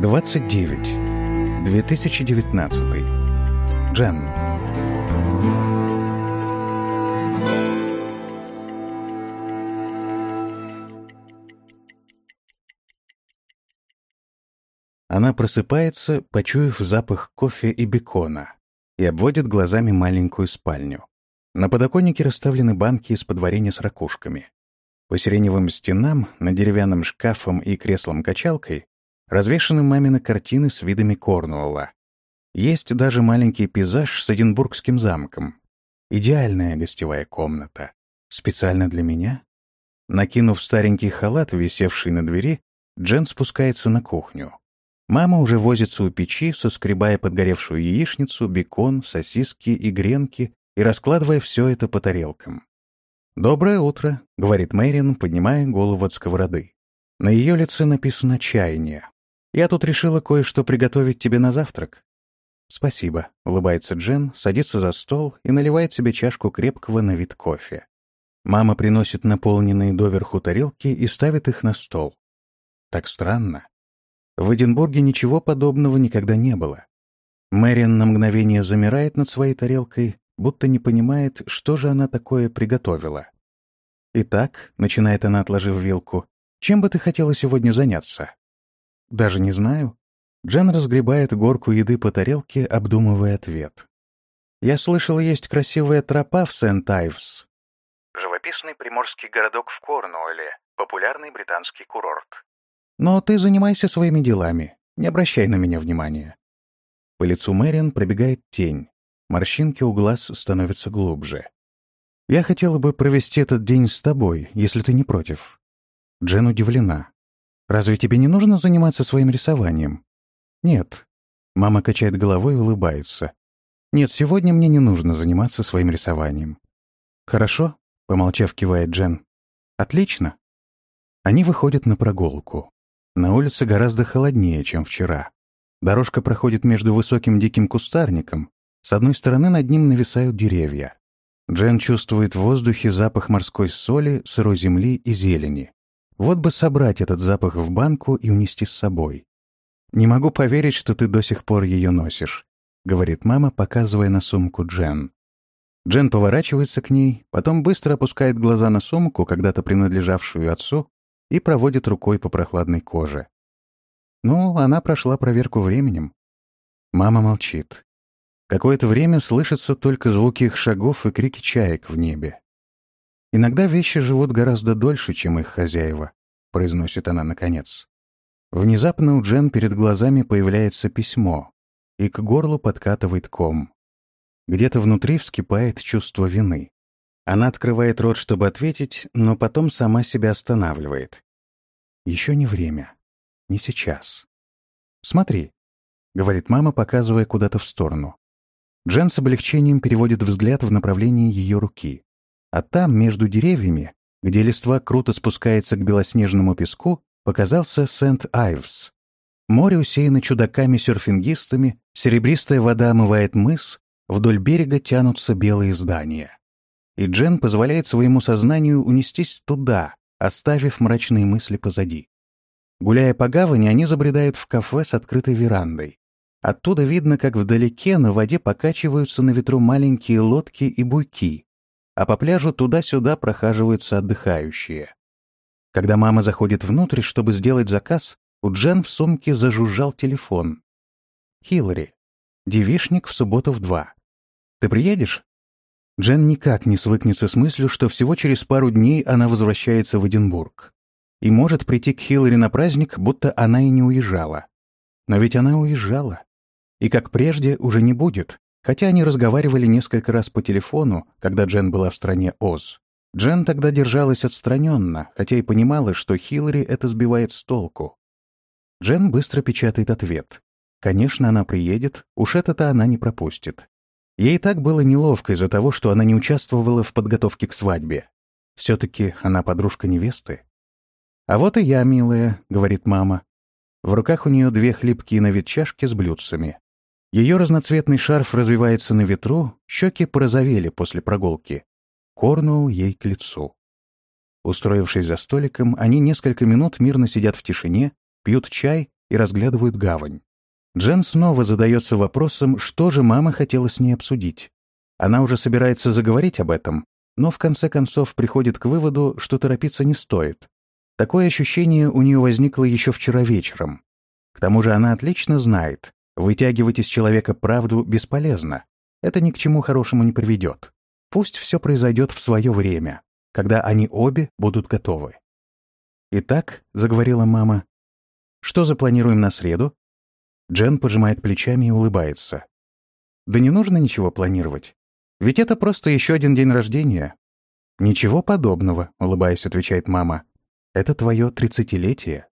29. 2019. Джен. Она просыпается, почуяв запах кофе и бекона, и обводит глазами маленькую спальню. На подоконнике расставлены банки из-под варенья с ракушками. По сиреневым стенам, над деревянным шкафом и креслом-качалкой развешаны мамины картины с видами Корнуолла. Есть даже маленький пейзаж с Эдинбургским замком. Идеальная гостевая комната. Специально для меня? Накинув старенький халат, висевший на двери, Джен спускается на кухню. Мама уже возится у печи, соскребая подгоревшую яичницу, бекон, сосиски и гренки и раскладывая все это по тарелкам. «Доброе утро», — говорит Мэрин, поднимая голову от сковороды. На ее лице написано «чаяние». «Я тут решила кое-что приготовить тебе на завтрак». «Спасибо», — улыбается Джен, садится за стол и наливает себе чашку крепкого на вид кофе. Мама приносит наполненные доверху тарелки и ставит их на стол. Так странно. В Эдинбурге ничего подобного никогда не было. Мэрин на мгновение замирает над своей тарелкой, будто не понимает, что же она такое приготовила. «Итак», — начинает она, отложив вилку, — «чем бы ты хотела сегодня заняться?» «Даже не знаю». Джен разгребает горку еды по тарелке, обдумывая ответ. «Я слышала, есть красивая тропа в Сент-Айвс». Живописный приморский городок в Корнуолле, популярный британский курорт. «Но ты занимайся своими делами, не обращай на меня внимания». По лицу Мэрин пробегает тень. Морщинки у глаз становятся глубже. «Я хотела бы провести этот день с тобой, если ты не против». Джен удивлена. «Разве тебе не нужно заниматься своим рисованием?» «Нет». Мама качает головой и улыбается. «Нет, сегодня мне не нужно заниматься своим рисованием». «Хорошо», — помолчав, кивает Джен. «Отлично». Они выходят на прогулку. На улице гораздо холоднее, чем вчера. Дорожка проходит между высоким диким кустарником, с одной стороны над ним нависают деревья. Джен чувствует в воздухе запах морской соли, сырой земли и зелени. Вот бы собрать этот запах в банку и унести с собой. «Не могу поверить, что ты до сих пор ее носишь», — говорит мама, показывая на сумку Джен. Джен поворачивается к ней, потом быстро опускает глаза на сумку, когда-то принадлежавшую отцу, и проводит рукой по прохладной коже. Ну, она прошла проверку временем. Мама молчит. Какое-то время слышатся только звуки их шагов и крики чаек в небе. «Иногда вещи живут гораздо дольше, чем их хозяева», — произносит она наконец. Внезапно у Джен перед глазами появляется письмо, и к горлу подкатывает ком. Где-то внутри вскипает чувство вины. Она открывает рот, чтобы ответить, но потом сама себя останавливает. Еще не время. Не сейчас. «Смотри», — говорит мама, показывая куда-то в сторону. Джен с облегчением переводит взгляд в направлении ее руки. А там, между деревьями, где листва круто спускается к белоснежному песку, показался Сент-Айвс. Море усеяно чудаками-серфингистами, серебристая вода омывает мыс, вдоль берега тянутся белые здания. И Джен позволяет своему сознанию унестись туда, оставив мрачные мысли позади. Гуляя по гавани, они забредают в кафе с открытой верандой. Оттуда видно, как вдалеке на воде покачиваются на ветру маленькие лодки и буйки, а по пляжу туда-сюда прохаживаются отдыхающие. Когда мама заходит внутрь, чтобы сделать заказ, у Джен в сумке зажужжал телефон. «Хиллари, девишник в субботу в два. Ты приедешь?» Джен никак не свыкнется с мыслью, что всего через пару дней она возвращается в Эдинбург. И может прийти к Хиллари на праздник, будто она и не уезжала. Но ведь она уезжала и, как прежде, уже не будет, хотя они разговаривали несколько раз по телефону, когда Джен была в стране Оз. Джен тогда держалась отстраненно, хотя и понимала, что Хиллари это сбивает с толку. Джен быстро печатает ответ. Конечно, она приедет, уж это-то она не пропустит. Ей так было неловко из-за того, что она не участвовала в подготовке к свадьбе. Все-таки она подружка невесты. «А вот и я, милая», — говорит мама. В руках у нее две хлипкие на вид чашки с блюдцами. Ее разноцветный шарф развивается на ветру, щеки порозовели после прогулки. Корнул ей к лицу. Устроившись за столиком, они несколько минут мирно сидят в тишине, пьют чай и разглядывают гавань. Джен снова задается вопросом, что же мама хотела с ней обсудить. Она уже собирается заговорить об этом, но в конце концов приходит к выводу, что торопиться не стоит. Такое ощущение у нее возникло еще вчера вечером. К тому же она отлично знает, вытягивать из человека правду бесполезно. Это ни к чему хорошему не приведет. Пусть все произойдет в свое время, когда они обе будут готовы. «Итак», — заговорила мама, — «что запланируем на среду?» Джен пожимает плечами и улыбается. «Да не нужно ничего планировать. Ведь это просто еще один день рождения». «Ничего подобного», — улыбаясь, отвечает мама. «Это твое тридцатилетие».